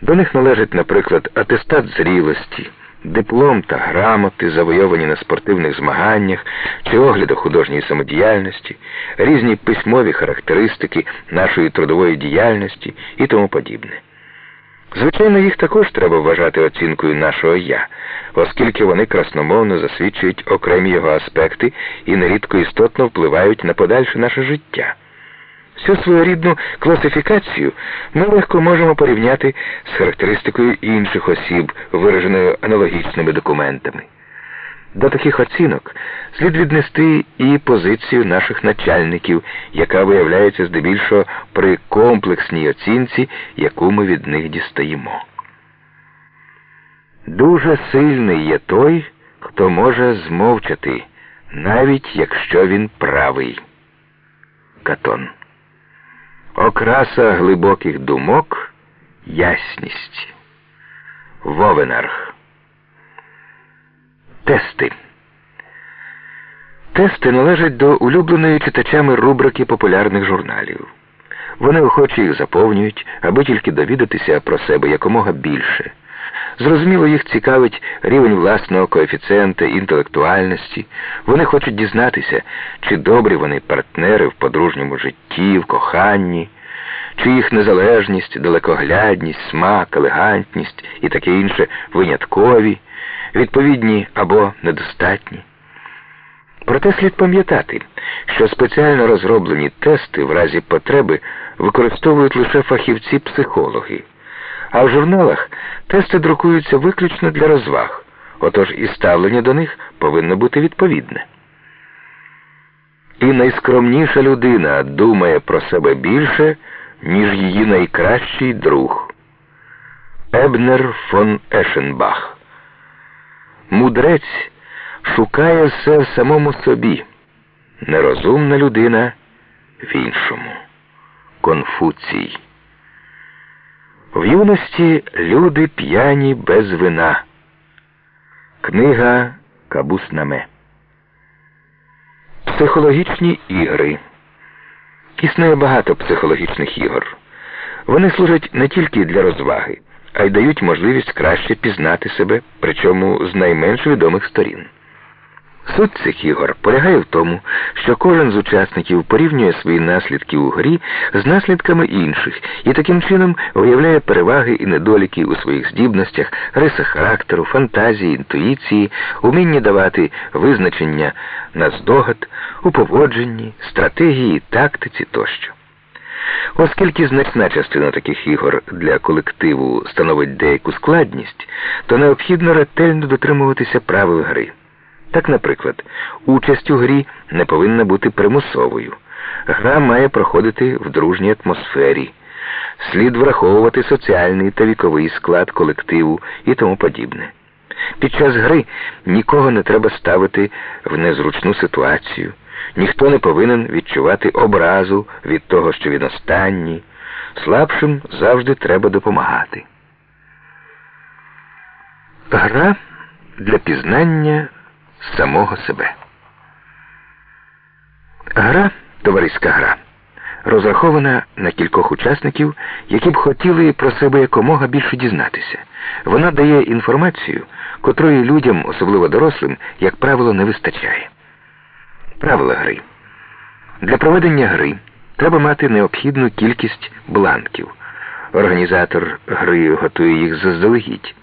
До них належать, наприклад, атестат зрілості, диплом та грамоти, завойовані на спортивних змаганнях чи оглядах художньої самодіяльності, різні письмові характеристики нашої трудової діяльності і тому подібне. Звичайно, їх також треба вважати оцінкою нашого я, оскільки вони красномовно засвідчують окремі його аспекти і нерідко істотно впливають на подальше наше життя. Всю своєрідну класифікацію ми легко можемо порівняти з характеристикою інших осіб, вираженою аналогічними документами. До таких оцінок слід віднести і позицію наших начальників, яка виявляється здебільшого при комплексній оцінці, яку ми від них дістаємо. Дуже сильний є той, хто може змовчати, навіть якщо він правий. Катон. Окраса глибоких думок ясність. Вовенарх. Тести. Тести належать до улюбленої читачами рубрики популярних журналів. Вони охоче їх заповнюють, аби тільки довідатися про себе якомога більше. Зрозуміло, їх цікавить рівень власного коефіцієнта інтелектуальності. Вони хочуть дізнатися, чи добрі вони партнери в подружньому житті, в коханні, чи їх незалежність, далекоглядність, смак, елегантність і таке інше виняткові, відповідні або недостатні. Проте слід пам'ятати, що спеціально розроблені тести в разі потреби використовують лише фахівці-психологи. А в журналах тести друкуються виключно для розваг, отож і ставлення до них повинно бути відповідне. І найскромніша людина думає про себе більше, ніж її найкращий друг. Ебнер фон Ешенбах. Мудрець шукає все в самому собі. Нерозумна людина в іншому. Конфуцій. В юності люди п'яні без вина. Книга Кабуснаме. Психологічні ігри. Існує багато психологічних ігор. Вони служать не тільки для розваги, а й дають можливість краще пізнати себе, причому з найменш відомих сторін. Суть цих ігор полягає в тому, що кожен з учасників порівнює свої наслідки у грі з наслідками інших і таким чином виявляє переваги і недоліки у своїх здібностях, рисах характеру, фантазії, інтуїції, умінні давати визначення на здогад, у поводженні, стратегії, тактиці тощо. Оскільки значна частина таких ігор для колективу становить деяку складність, то необхідно ретельно дотримуватися правил гри. Так, наприклад, участь у грі не повинна бути примусовою. Гра має проходити в дружній атмосфері, слід враховувати соціальний та віковий склад колективу і тому подібне. Під час гри нікого не треба ставити в незручну ситуацію, ніхто не повинен відчувати образу від того, що він останній. Слабшим завжди треба допомагати. Гра для пізнання самого себе. Гра товариська гра, розрахована на кількох учасників, які б хотіли про себе якомога більше дізнатися. Вона дає інформацію, котрої людям, особливо дорослим, як правило, не вистачає. Правила гри. Для проведення гри треба мати необхідну кількість бланків. Організатор гри готує їх заздалегідь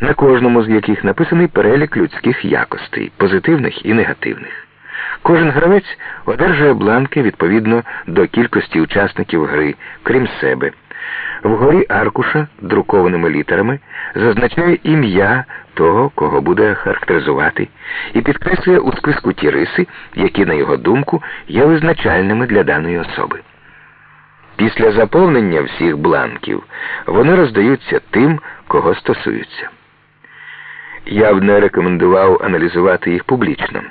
на кожному з яких написаний перелік людських якостей, позитивних і негативних. Кожен гравець одержує бланки відповідно до кількості учасників гри, крім себе. Вгорі аркуша друкованими літерами зазначає ім'я того, кого буде характеризувати, і підкреслює у списку ті риси, які, на його думку, є визначальними для даної особи. Після заповнення всіх бланків вони роздаються тим, кого стосуються. Я б не рекомендував аналізувати їх публічно.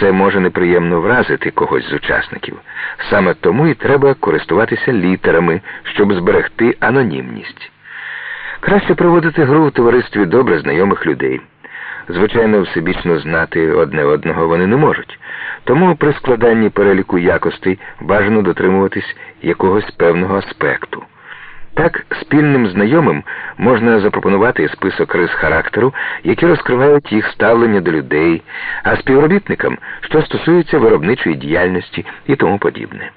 Це може неприємно вразити когось з учасників. Саме тому і треба користуватися літерами, щоб зберегти анонімність. Краще проводити гру в товаристві добре знайомих людей. Звичайно, всебічно знати одне одного вони не можуть. Тому при складанні переліку якостей бажано дотримуватись якогось певного аспекту. Так, спільним знайомим можна запропонувати список рис характеру, які розкривають їх ставлення до людей, а співробітникам, що стосується виробничої діяльності і тому подібне.